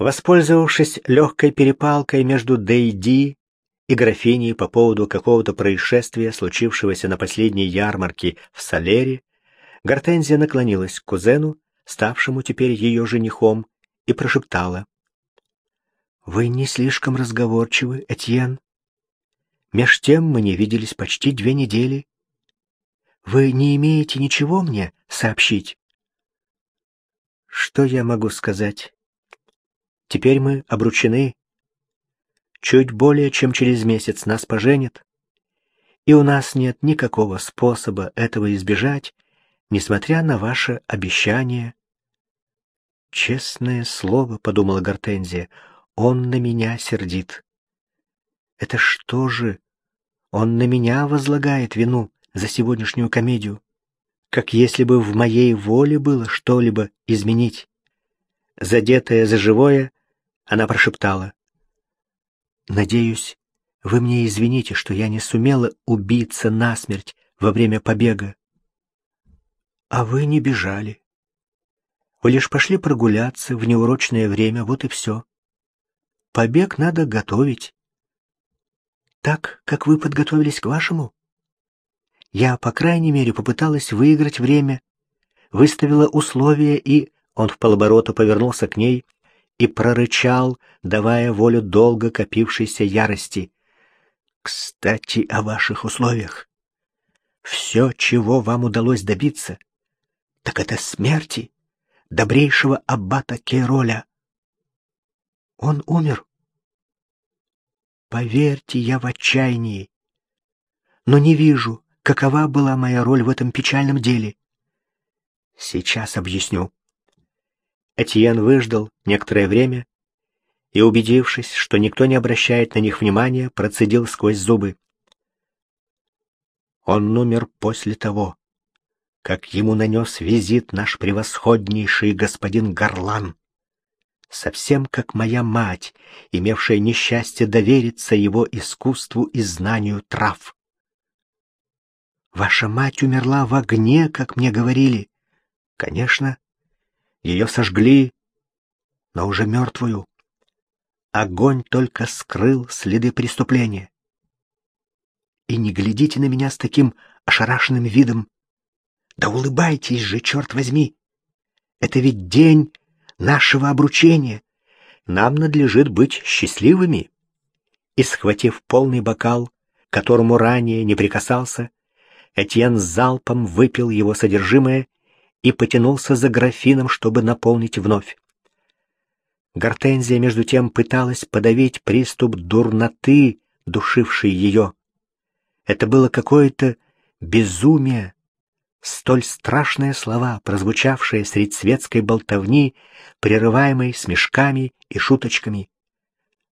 Воспользовавшись легкой перепалкой между Дейди и графиней по поводу какого-то происшествия, случившегося на последней ярмарке в Салере, Гортензия наклонилась к кузену, ставшему теперь ее женихом, и прошептала. «Вы не слишком разговорчивы, Этьен. Меж тем мы не виделись почти две недели. Вы не имеете ничего мне сообщить?» «Что я могу сказать? Теперь мы обручены, Чуть более чем через месяц нас поженят, и у нас нет никакого способа этого избежать, несмотря на ваше обещание. Честное слово, подумала Гортензия, он на меня сердит. Это что же? Он на меня возлагает вину за сегодняшнюю комедию, как если бы в моей воле было что-либо изменить. Задетая за живое, она прошептала: Надеюсь, вы мне извините, что я не сумела убиться насмерть во время побега. А вы не бежали. Вы лишь пошли прогуляться в неурочное время, вот и все. Побег надо готовить. Так, как вы подготовились к вашему? Я, по крайней мере, попыталась выиграть время, выставила условия и... Он в полоборота повернулся к ней — и прорычал, давая волю долго копившейся ярости. «Кстати, о ваших условиях. Все, чего вам удалось добиться, так это смерти добрейшего аббата Кейроля. Он умер. Поверьте, я в отчаянии, но не вижу, какова была моя роль в этом печальном деле. Сейчас объясню. Этьен выждал некоторое время и, убедившись, что никто не обращает на них внимания, процедил сквозь зубы. Он умер после того, как ему нанес визит наш превосходнейший господин Гарлан, совсем как моя мать, имевшая несчастье довериться его искусству и знанию трав. Ваша мать умерла в огне, как мне говорили. Конечно, ее сожгли, но уже мертвую. Огонь только скрыл следы преступления. И не глядите на меня с таким ошарашенным видом. Да улыбайтесь же, черт возьми! Это ведь день нашего обручения. Нам надлежит быть счастливыми. И, схватив полный бокал, которому ранее не прикасался, Этьен залпом выпил его содержимое и потянулся за графином, чтобы наполнить вновь. Гортензия, между тем, пыталась подавить приступ дурноты, душивший ее. Это было какое-то безумие, столь страшные слова, прозвучавшие средь светской болтовни, прерываемой смешками и шуточками.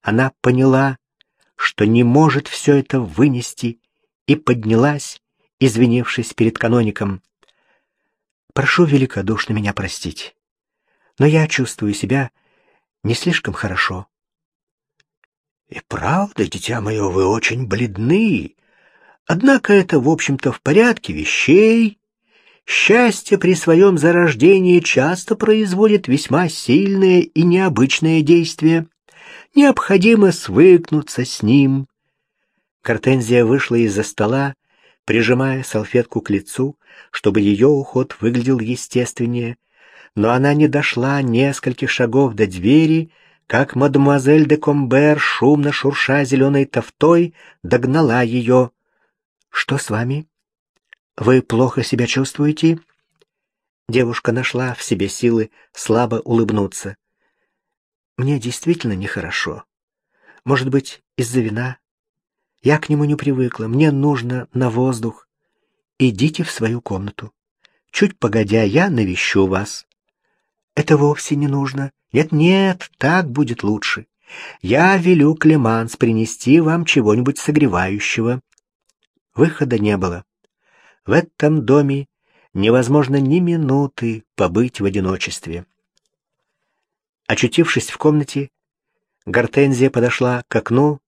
Она поняла, что не может все это вынести, и поднялась, извинившись перед каноником. Прошу великодушно меня простить, но я чувствую себя не слишком хорошо. И правда, дитя мое, вы очень бледны. Однако это, в общем-то, в порядке вещей. Счастье при своем зарождении часто производит весьма сильное и необычное действие. Необходимо свыкнуться с ним. Картензия вышла из-за стола прижимая салфетку к лицу, чтобы ее уход выглядел естественнее, но она не дошла нескольких шагов до двери, как мадемуазель де Комбер, шумно шурша зеленой тофтой, догнала ее. «Что с вами? Вы плохо себя чувствуете?» Девушка нашла в себе силы слабо улыбнуться. «Мне действительно нехорошо. Может быть, из-за вина? Я к нему не привыкла. Мне нужно на воздух. Идите в свою комнату. Чуть погодя, я навещу вас. Это вовсе не нужно. Нет-нет, так будет лучше. Я велю Клеманс принести вам чего-нибудь согревающего. Выхода не было. В этом доме невозможно ни минуты побыть в одиночестве. Очутившись в комнате, Гортензия подошла к окну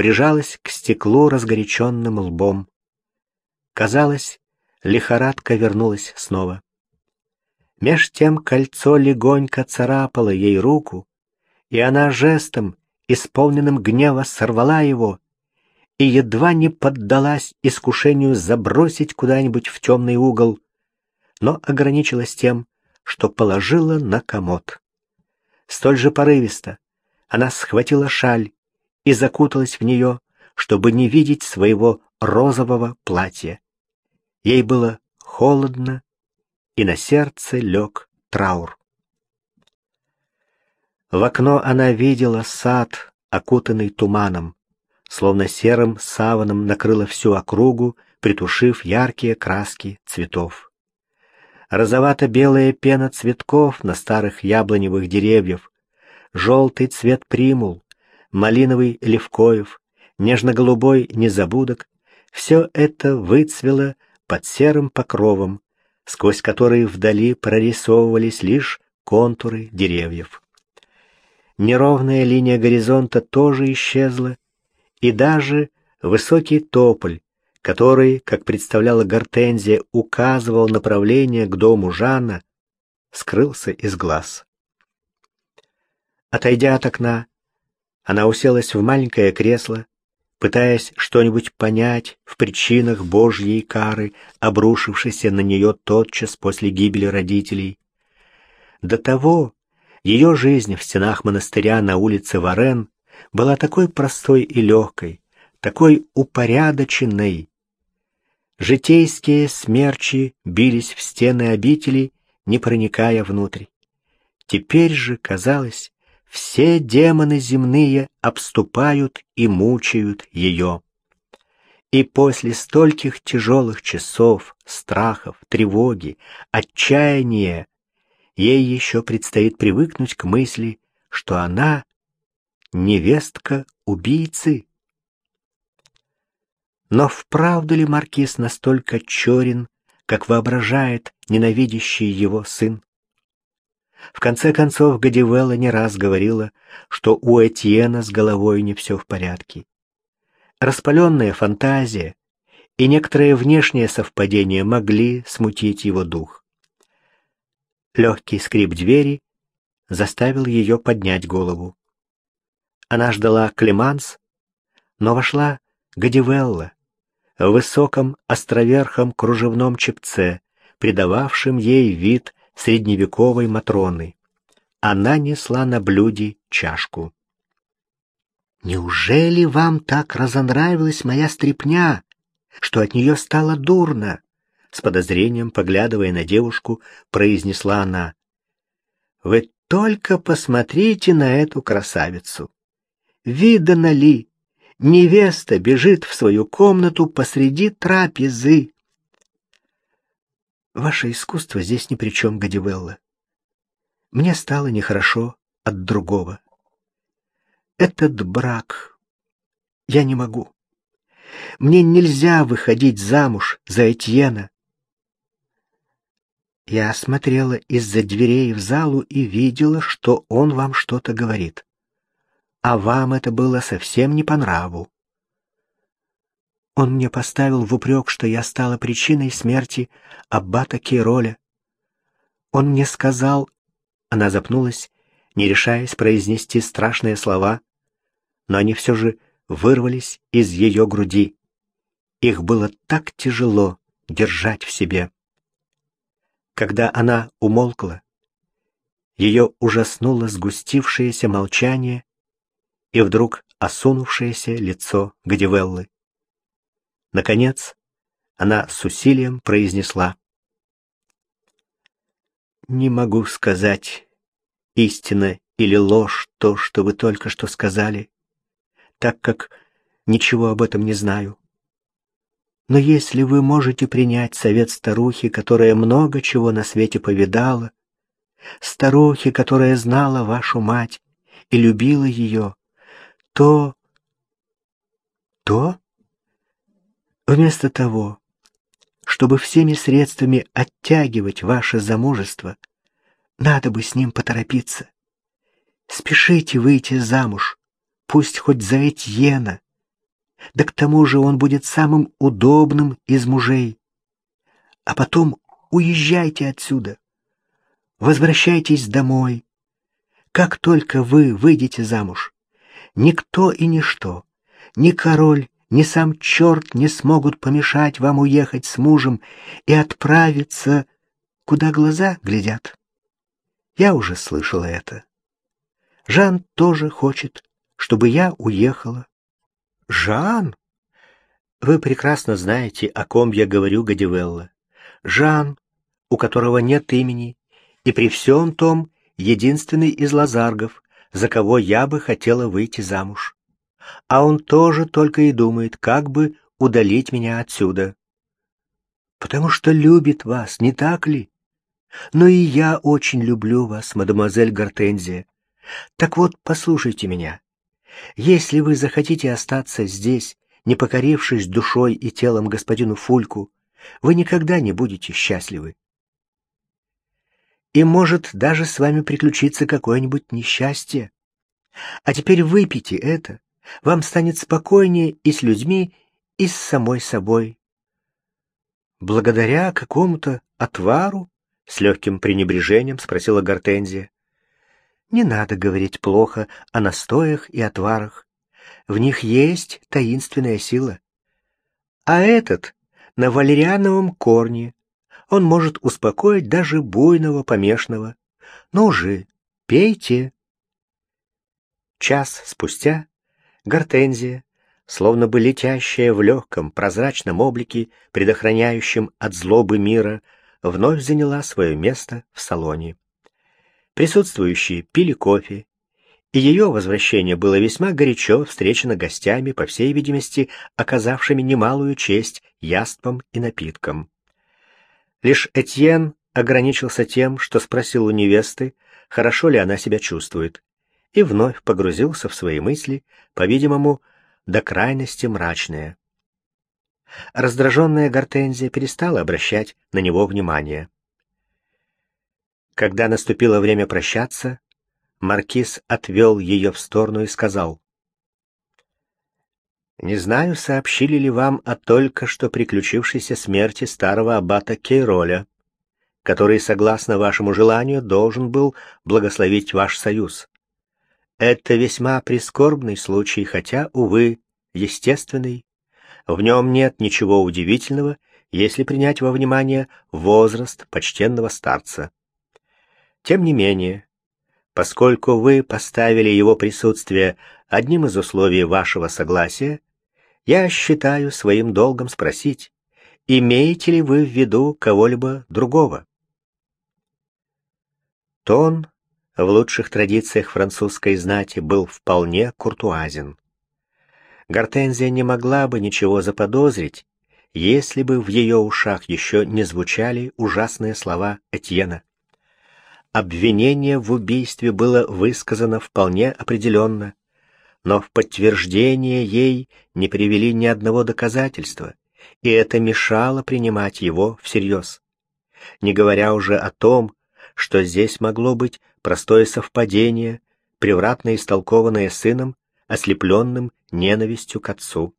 прижалась к стеклу разгоряченным лбом. Казалось, лихорадка вернулась снова. Меж тем кольцо легонько царапало ей руку, и она жестом, исполненным гнева, сорвала его и едва не поддалась искушению забросить куда-нибудь в темный угол, но ограничилась тем, что положила на комод. Столь же порывисто она схватила шаль и закуталась в нее, чтобы не видеть своего розового платья. Ей было холодно, и на сердце лег траур. В окно она видела сад, окутанный туманом, словно серым саваном накрыла всю округу, притушив яркие краски цветов. Розовато-белая пена цветков на старых яблоневых деревьев, желтый цвет примул, малиновый левкоев, нежно-голубой незабудок — все это выцвело под серым покровом, сквозь который вдали прорисовывались лишь контуры деревьев. Неровная линия горизонта тоже исчезла, и даже высокий тополь, который, как представляла Гортензия, указывал направление к дому Жанна, скрылся из глаз. Отойдя от окна, она уселась в маленькое кресло, пытаясь что-нибудь понять в причинах Божьей кары, обрушившейся на нее тотчас после гибели родителей. До того ее жизнь в стенах монастыря на улице Варен была такой простой и легкой, такой упорядоченной. Житейские смерчи бились в стены обители, не проникая внутрь. Теперь же, казалось, все демоны земные обступают и мучают ее. И после стольких тяжелых часов, страхов, тревоги, отчаяния, ей еще предстоит привыкнуть к мысли, что она — невестка убийцы. Но вправду ли маркиз настолько черен, как воображает ненавидящий его сын? В конце концов, Гадивелла не раз говорила, что у Этьена с головой не все в порядке. Распаленная фантазия и некоторые внешние совпадения могли смутить его дух. Легкий скрип двери заставил ее поднять голову. Она ждала Клеманс, но вошла Гадивелла в высоком островерхом кружевном чепце, придававшем ей вид средневековой Матроны. Она несла на блюде чашку. «Неужели вам так разонравилась моя стряпня, что от нее стало дурно?» С подозрением, поглядывая на девушку, произнесла она. «Вы только посмотрите на эту красавицу! Видано ли, невеста бежит в свою комнату посреди трапезы, Ваше искусство здесь ни при чем, Гадивелла. Мне стало нехорошо от другого. Этот брак я не могу. Мне нельзя выходить замуж за Этьена. Я смотрела из-за дверей в залу и видела, что он вам что-то говорит. А вам это было совсем не по нраву. Он мне поставил в упрек, что я стала причиной смерти аббата Кейроля. Он мне сказал... Она запнулась, не решаясь произнести страшные слова, но они все же вырвались из ее груди. Их было так тяжело держать в себе. Когда она умолкла, ее ужаснуло сгустившееся молчание и вдруг осунувшееся лицо Гадивеллы. Наконец, она с усилием произнесла. «Не могу сказать, истина или ложь то, что вы только что сказали, так как ничего об этом не знаю. Но если вы можете принять совет старухи, которая много чего на свете повидала, старухи, которая знала вашу мать и любила ее, то... то Вместо того, чтобы всеми средствами оттягивать ваше замужество, надо бы с ним поторопиться. Спешите выйти замуж, пусть хоть за Этьена. Да к тому же он будет самым удобным из мужей. А потом уезжайте отсюда. Возвращайтесь домой. Как только вы выйдете замуж, никто и ничто, ни король, ни сам черт не смогут помешать вам уехать с мужем и отправиться, куда глаза глядят. Я уже слышала это. Жан тоже хочет, чтобы я уехала. Жан? Вы прекрасно знаете, о ком я говорю, Гадивелла. Жан, у которого нет имени, и при всем том единственный из лазаргов, за кого я бы хотела выйти замуж а он тоже только и думает, как бы удалить меня отсюда. Потому что любит вас, не так ли? Но и я очень люблю вас, мадемуазель Гортензия. Так вот, послушайте меня. Если вы захотите остаться здесь, не покорившись душой и телом господину Фульку, вы никогда не будете счастливы. И может даже с вами приключиться какое-нибудь несчастье. А теперь выпейте это, вам станет спокойнее и с людьми, и с самой собой. Благодаря какому-то отвару? С легким пренебрежением спросила Гортензия. Не надо говорить плохо о настоях и отварах. В них есть таинственная сила. А этот на валериановом корне. Он может успокоить даже буйного помешного. Ну же, пейте. Час спустя Гортензия, словно бы летящая в легком прозрачном облике, предохраняющем от злобы мира, вновь заняла свое место в салоне. Присутствующие пили кофе, и ее возвращение было весьма горячо встречено гостями, по всей видимости, оказавшими немалую честь яствам и напиткам. Лишь Этьен ограничился тем, что спросил у невесты, хорошо ли она себя чувствует и вновь погрузился в свои мысли, по-видимому, до крайности мрачные. Раздраженная Гортензия перестала обращать на него внимание. Когда наступило время прощаться, маркиз отвел ее в сторону и сказал, «Не знаю, сообщили ли вам о только что приключившейся смерти старого аббата Кейроля, который, согласно вашему желанию, должен был благословить ваш союз. Это весьма прискорбный случай, хотя, увы, естественный. В нем нет ничего удивительного, если принять во внимание возраст почтенного старца. Тем не менее, поскольку вы поставили его присутствие одним из условий вашего согласия, я считаю своим долгом спросить, имеете ли вы в виду кого-либо другого? Тон в лучших традициях французской знати был вполне куртуазен. Гортензия не могла бы ничего заподозрить, если бы в ее ушах еще не звучали ужасные слова Этьена. Обвинение в убийстве было высказано вполне определенно, но в подтверждение ей не привели ни одного доказательства, и это мешало принимать его всерьез. Не говоря уже о том, что здесь могло быть простое совпадение, превратно истолкованное сыном, ослепленным ненавистью к отцу.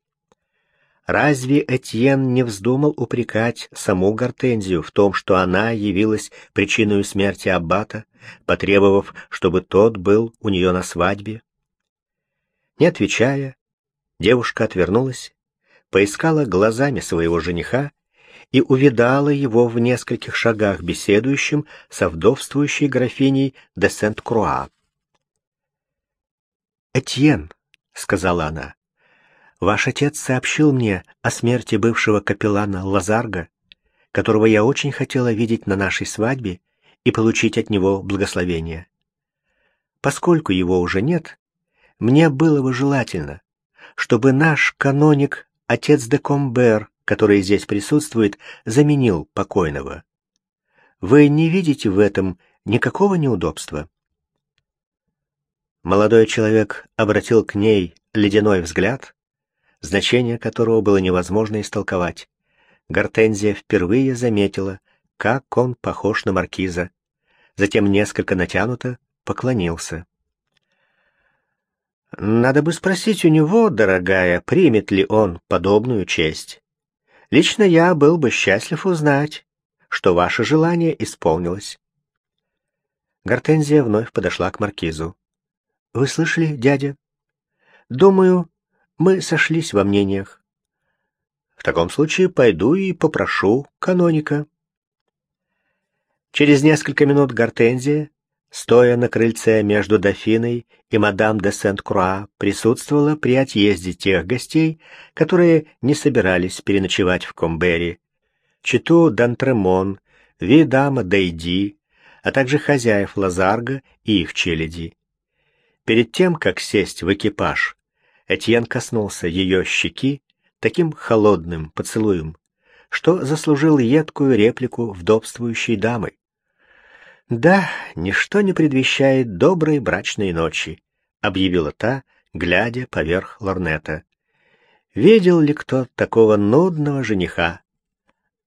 Разве Этьен не вздумал упрекать саму Гортензию в том, что она явилась причиной смерти аббата, потребовав, чтобы тот был у нее на свадьбе? Не отвечая, девушка отвернулась, поискала глазами своего жениха и увидала его в нескольких шагах беседующим со вдовствующей графиней де Сент-Круа. «Этьен», — сказала она, — «ваш отец сообщил мне о смерти бывшего капеллана Лазарга, которого я очень хотела видеть на нашей свадьбе и получить от него благословение. Поскольку его уже нет, мне было бы желательно, чтобы наш каноник, отец де Комбер, который здесь присутствует, заменил покойного. Вы не видите в этом никакого неудобства? Молодой человек обратил к ней ледяной взгляд, значение которого было невозможно истолковать. Гортензия впервые заметила, как он похож на маркиза. Затем несколько натянуто поклонился. «Надо бы спросить у него, дорогая, примет ли он подобную честь». Лично я был бы счастлив узнать, что ваше желание исполнилось. Гортензия вновь подошла к маркизу. «Вы слышали, дядя? Думаю, мы сошлись во мнениях. В таком случае пойду и попрошу каноника». Через несколько минут Гортензия, стоя на крыльце между дофиной и мадам де Сент-Круа, присутствовала при отъезде тех гостей, которые не собирались переночевать в Комбери. Читу Дантремон, Видама Дейди, а также хозяев Лазарга и их челяди. Перед тем, как сесть в экипаж, Этьен коснулся ее щеки таким холодным поцелуем, что заслужил едкую реплику вдобствующей дамы. «Да, ничто не предвещает доброй брачной ночи», — объявила та, глядя поверх лорнета. «Видел ли кто такого нудного жениха?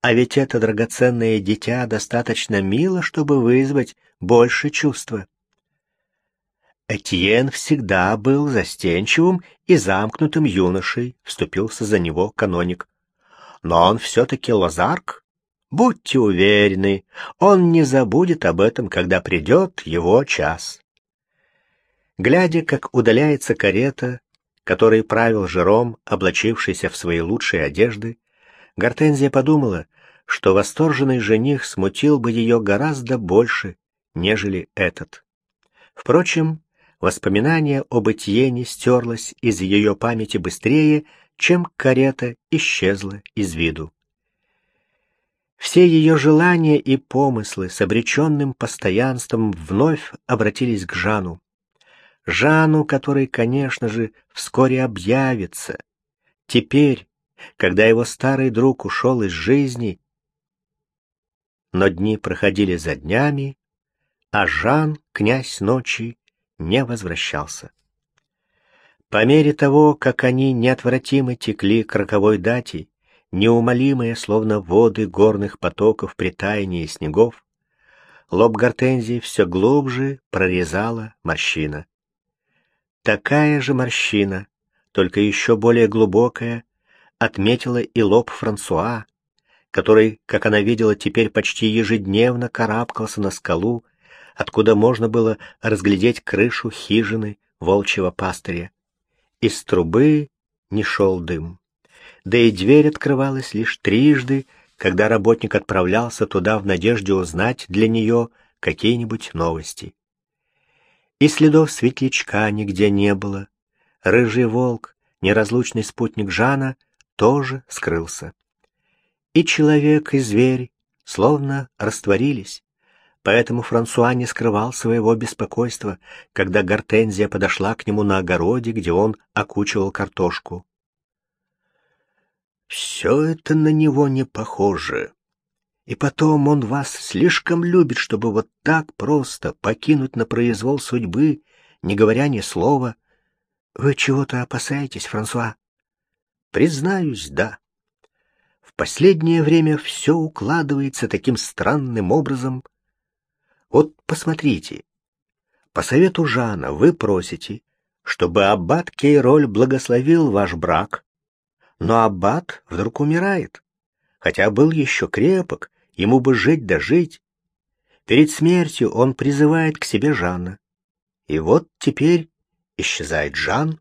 А ведь это драгоценное дитя достаточно мило, чтобы вызвать больше чувства». Этьен всегда был застенчивым и замкнутым юношей, вступился за него каноник. Но он все-таки лазарк, Будьте уверены, он не забудет об этом, когда придет его час. Глядя, как удаляется карета, которой правил Жером, облачившийся в свои лучшие одежды, Гортензия подумала, что восторженный жених смутил бы ее гораздо больше, нежели этот. Впрочем, воспоминание об Этьене стерлось из ее памяти быстрее, чем карета исчезла из виду. Все ее желания и помыслы с обреченным постоянством вновь обратились к Жану. Жану, который, конечно же, вскоре объявится. Теперь, когда его старый друг ушел из жизни, но дни проходили за днями, а Жан, князь ночи, не возвращался. По мере того, как они неотвратимо текли к роковой дате, неумолимые, словно воды горных потоков при таянии снегов, лоб гортензии все глубже прорезала морщина. Такая же морщина, только еще более глубокая, отметила и лоб Франсуа, который, как она видела, теперь почти ежедневно карабкался на скалу, откуда можно было разглядеть крышу хижины волчьего пастыря. Из трубы не шел дым да и дверь открывалась лишь трижды, когда работник отправлялся туда в надежде узнать для нее какие-нибудь новости. И следов светлячка нигде не было. Рыжий волк, неразлучный спутник Жана, тоже скрылся. И человек, и зверь словно растворились. Поэтому Франсуа не скрывал своего беспокойства, когда Гортензия подошла к нему на огороде, где он окучивал картошку. Все это на него не похоже. И потом он вас слишком любит, чтобы вот так просто покинуть на произвол судьбы, не говоря ни слова. Вы чего-то опасаетесь, Франсуа? Признаюсь, да. В последнее время все укладывается таким странным образом. Вот посмотрите. По совету Жана вы просите, чтобы аббат Кейроль благословил ваш брак, но аббат вдруг умирает. Хотя был еще крепок, ему бы жить да жить. Перед смертью он призывает к себе Жанна. И вот теперь исчезает Жан.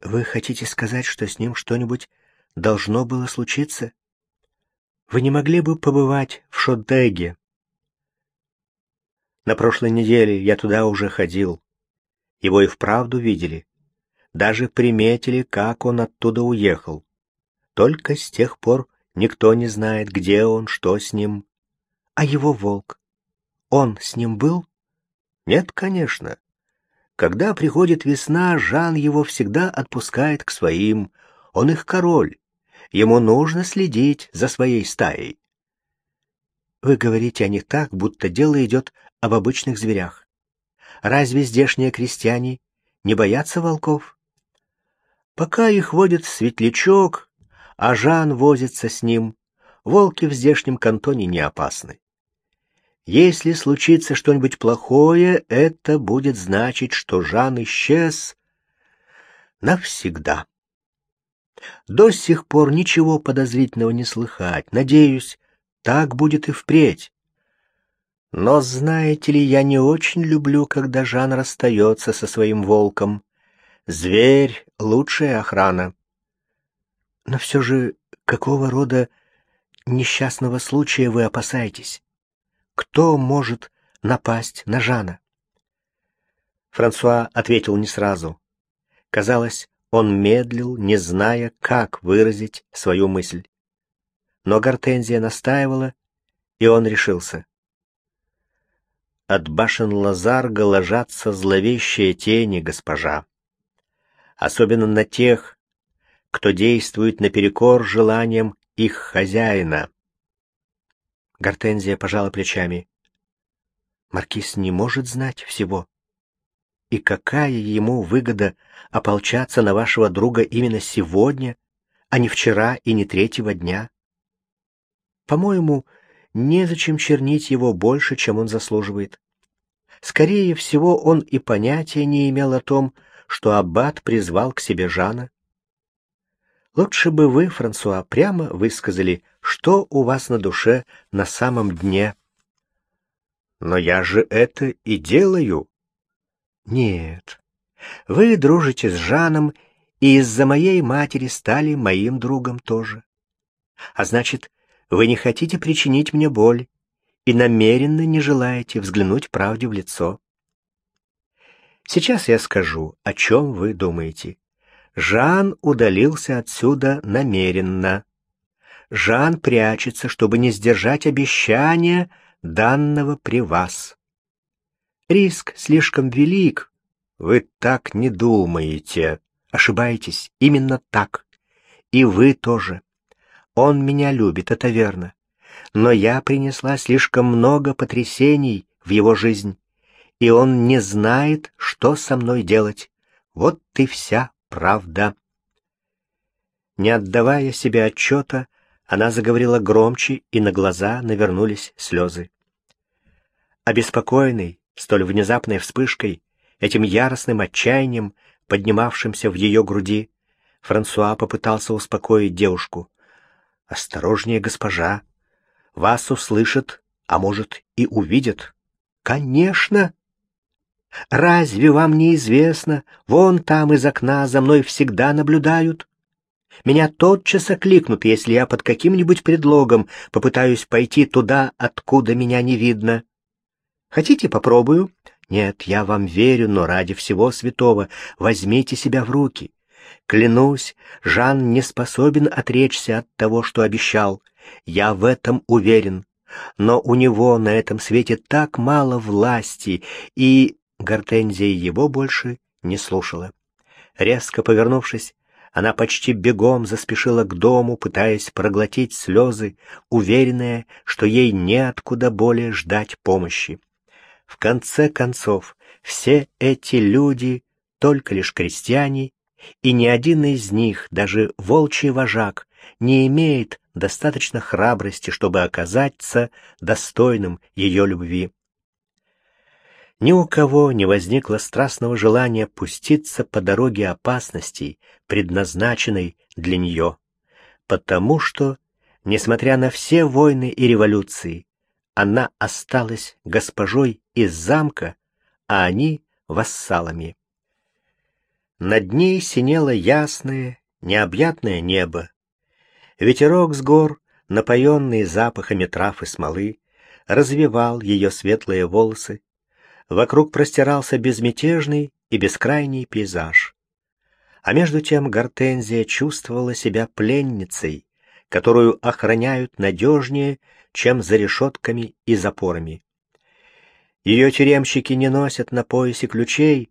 Вы хотите сказать, что с ним что-нибудь должно было случиться? Вы не могли бы побывать в Шоддеге? На прошлой неделе я туда уже ходил. Его и вправду видели даже приметили, как он оттуда уехал. Только с тех пор никто не знает, где он, что с ним. А его волк? Он с ним был? Нет, конечно. Когда приходит весна, Жан его всегда отпускает к своим. Он их король. Ему нужно следить за своей стаей. Вы говорите о них так, будто дело идет об обычных зверях. Разве здешние крестьяне не боятся волков? Пока их водит светлячок, а Жан возится с ним, волки в здешнем кантоне не опасны. Если случится что-нибудь плохое, это будет значить, что Жан исчез навсегда. До сих пор ничего подозрительного не слыхать. Надеюсь, так будет и впредь. Но знаете ли, я не очень люблю, когда Жан расстается со своим волком. Зверь — лучшая охрана. Но все же, какого рода несчастного случая вы опасаетесь? Кто может напасть на Жана? Франсуа ответил не сразу. Казалось, он медлил, не зная, как выразить свою мысль. Но Гортензия настаивала, и он решился. От башен Лазарга ложатся зловещие тени, госпожа. Особенно на тех, кто действует наперекор желаниям их хозяина. Гортензия пожала плечами. Маркиз не может знать всего. И какая ему выгода ополчаться на вашего друга именно сегодня, а не вчера и не третьего дня? По-моему, незачем чернить его больше, чем он заслуживает. Скорее всего, он и понятия не имел о том, что аббат призвал к себе Жана. Лучше бы вы, Франсуа, прямо высказали, что у вас на душе на самом дне. Но я же это и делаю. Нет, вы дружите с Жаном и из-за моей матери стали моим другом тоже. А значит, вы не хотите причинить мне боль и намеренно не желаете взглянуть правде в лицо. Сейчас я скажу, о чем вы думаете. Жан удалился отсюда намеренно. Жан прячется, чтобы не сдержать обещания, данного при вас. Риск слишком велик. Вы так не думаете. Ошибаетесь. Именно так. И вы тоже. Он меня любит, это верно. Но я принесла слишком много потрясений в его жизнь, и он не знает, что со мной делать. Вот и вся правда. Не отдавая себе отчета, она заговорила громче, и на глаза навернулись слезы. Обеспокоенный, столь внезапной вспышкой, этим яростным отчаянием, поднимавшимся в ее груди, Франсуа попытался успокоить девушку. «Осторожнее, госпожа! Вас услышат, а может и увидят!» «Конечно!» «Разве вам не известно? Вон там из окна за мной всегда наблюдают. Меня тотчас окликнут, если я под каким-нибудь предлогом попытаюсь пойти туда, откуда меня не видно. Хотите, попробую? Нет, я вам верю, но ради всего святого возьмите себя в руки. Клянусь, Жан не способен отречься от того, что обещал. Я в этом уверен. Но у него на этом свете так мало власти, и Гортензия его больше не слушала. Резко повернувшись, она почти бегом заспешила к дому, пытаясь проглотить слезы, уверенная, что ей неоткуда более ждать помощи. В конце концов, все эти люди только лишь крестьяне, и ни один из них, даже волчий вожак, не имеет достаточно храбрости, чтобы оказаться достойным ее любви. Ни у кого не возникло страстного желания пуститься по дороге опасностей, предназначенной для нее, потому что, несмотря на все войны и революции, она осталась госпожой из замка, а они — вассалами. Над ней синело ясное, необъятное небо. Ветерок с гор, напоенный запахами трав и смолы, развивал ее светлые волосы. Вокруг простирался безмятежный и бескрайний пейзаж. А между тем Гортензия чувствовала себя пленницей, которую охраняют надежнее, чем за решетками и запорами. Ее тюремщики не носят на поясе ключей,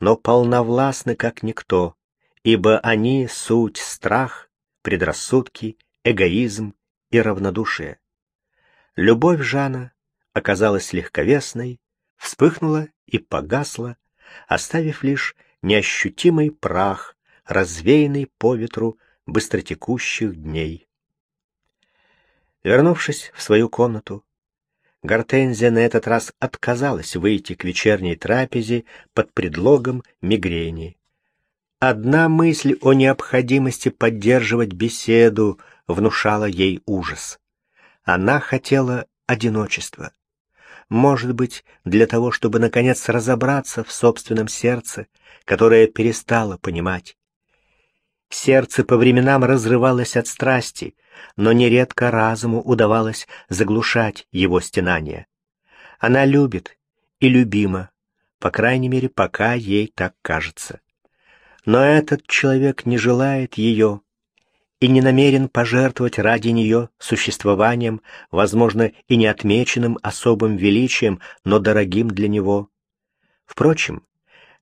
но полновластны как никто, ибо они — суть страх, предрассудки, эгоизм и равнодушие. Любовь Жана оказалась легковесной, вспыхнула и погасла, оставив лишь неощутимый прах, развеянный по ветру быстротекущих дней. Вернувшись в свою комнату, Гортензия на этот раз отказалась выйти к вечерней трапезе под предлогом мигрени. Одна мысль о необходимости поддерживать беседу внушала ей ужас. Она хотела одиночества. Может быть, для того, чтобы наконец разобраться в собственном сердце, которое перестало понимать. Сердце по временам разрывалось от страсти, но нередко разуму удавалось заглушать его стенания. Она любит и любима, по крайней мере, пока ей так кажется. Но этот человек не желает ее и не намерен пожертвовать ради нее существованием, возможно, и не отмеченным особым величием, но дорогим для него. Впрочем,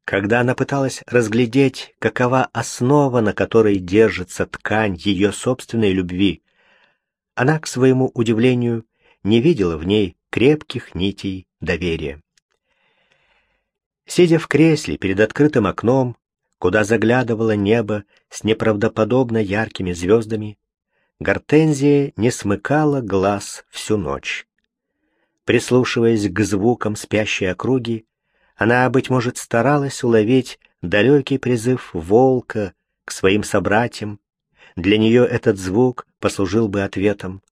когда она пыталась разглядеть, какова основа, на которой держится ткань ее собственной любви, она, к своему удивлению, не видела в ней крепких нитей доверия. Сидя в кресле перед открытым окном, куда заглядывало небо с неправдоподобно яркими звездами, Гортензия не смыкала глаз всю ночь. Прислушиваясь к звукам спящей округи, она, быть может, старалась уловить далекий призыв волка к своим собратьям. Для нее этот звук послужил бы ответом.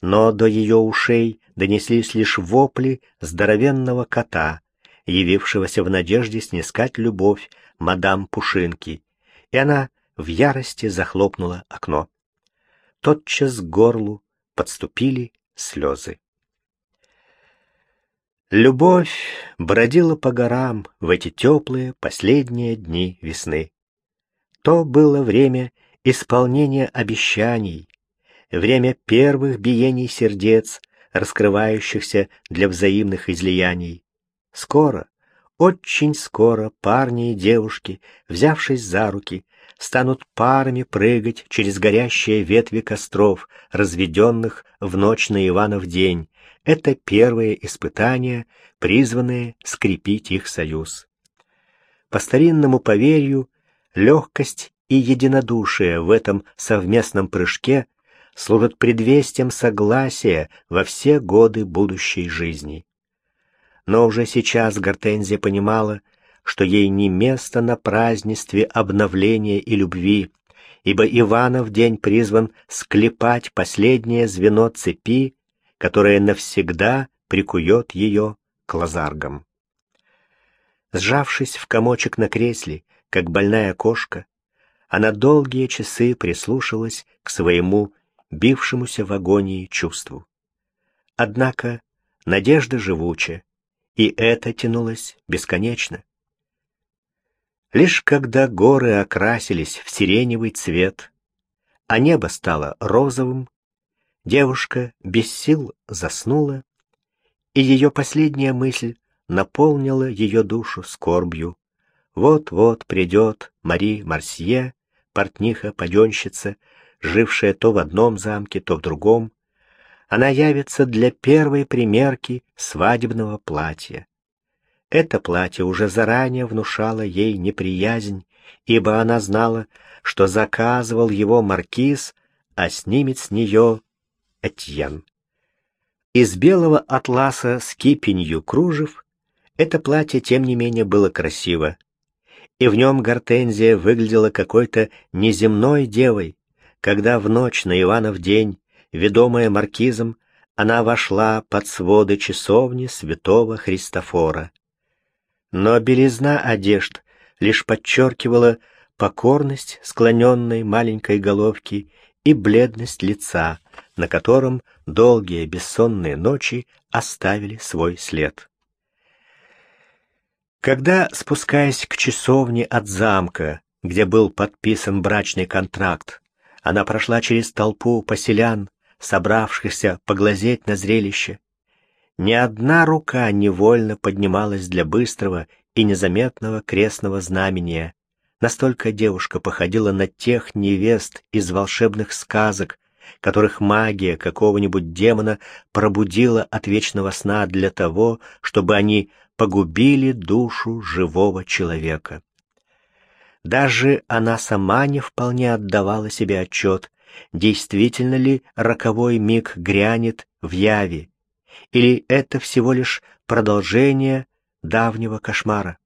Но до ее ушей донеслись лишь вопли здоровенного кота, явившегося в надежде снискать любовь мадам Пушинки, и она в ярости захлопнула окно. Тотчас к горлу подступили слезы. Любовь бродила по горам в эти теплые последние дни весны. То было время исполнения обещаний, время первых биений сердец, раскрывающихся для взаимных излияний. Скоро, очень скоро парни и девушки, взявшись за руки, станут парами прыгать через горящие ветви костров, разведенных в ночь на Иванов день, это первое испытание, призванное скрепить их союз. По старинному поверью, легкость и единодушие в этом совместном прыжке служат предвестием согласия во все годы будущей жизни. Но уже сейчас Гортензия понимала, что ей не место на празднестве обновления и любви, ибо Иванов день призван склепать последнее звено цепи, которая навсегда прикует ее к лазаргам. Сжавшись в комочек на кресле, как больная кошка, она долгие часы прислушалась к своему бившемуся в агонии чувству. Однако надежда живуча, и это тянулось бесконечно. Лишь когда горы окрасились в сиреневый цвет, а небо стало розовым, Девушка без сил заснула, и ее последняя мысль наполнила ее душу скорбью. Вот-вот придет Мари Марсье, портниха-паденщица, жившая то в одном замке, то в другом. Она явится для первой примерки свадебного платья. Это платье уже заранее внушало ей неприязнь, ибо она знала, что заказывал его маркиз, а снимет с нее Этьен. Из белого атласа с кипенью кружев это платье, тем не менее, было красиво, и в нем Гортензия выглядела какой-то неземной девой, когда в ночь на Иванов день, ведомая маркизом, она вошла под своды часовни святого Христофора. Но белизна одежд лишь подчеркивала покорность склоненной маленькой головки и бледность лица, на котором долгие бессонные ночи оставили свой след. Когда, спускаясь к часовне от замка, где был подписан брачный контракт, она прошла через толпу поселян, собравшихся поглазеть на зрелище, ни одна рука невольно поднималась для быстрого и незаметного крестного знамения. Настолько девушка походила на тех невест из волшебных сказок, которых магия какого-нибудь демона пробудила от вечного сна для того, чтобы они погубили душу живого человека. Даже она сама не вполне отдавала себе отчет, действительно ли роковой миг грянет в яве, или это всего лишь продолжение давнего кошмара.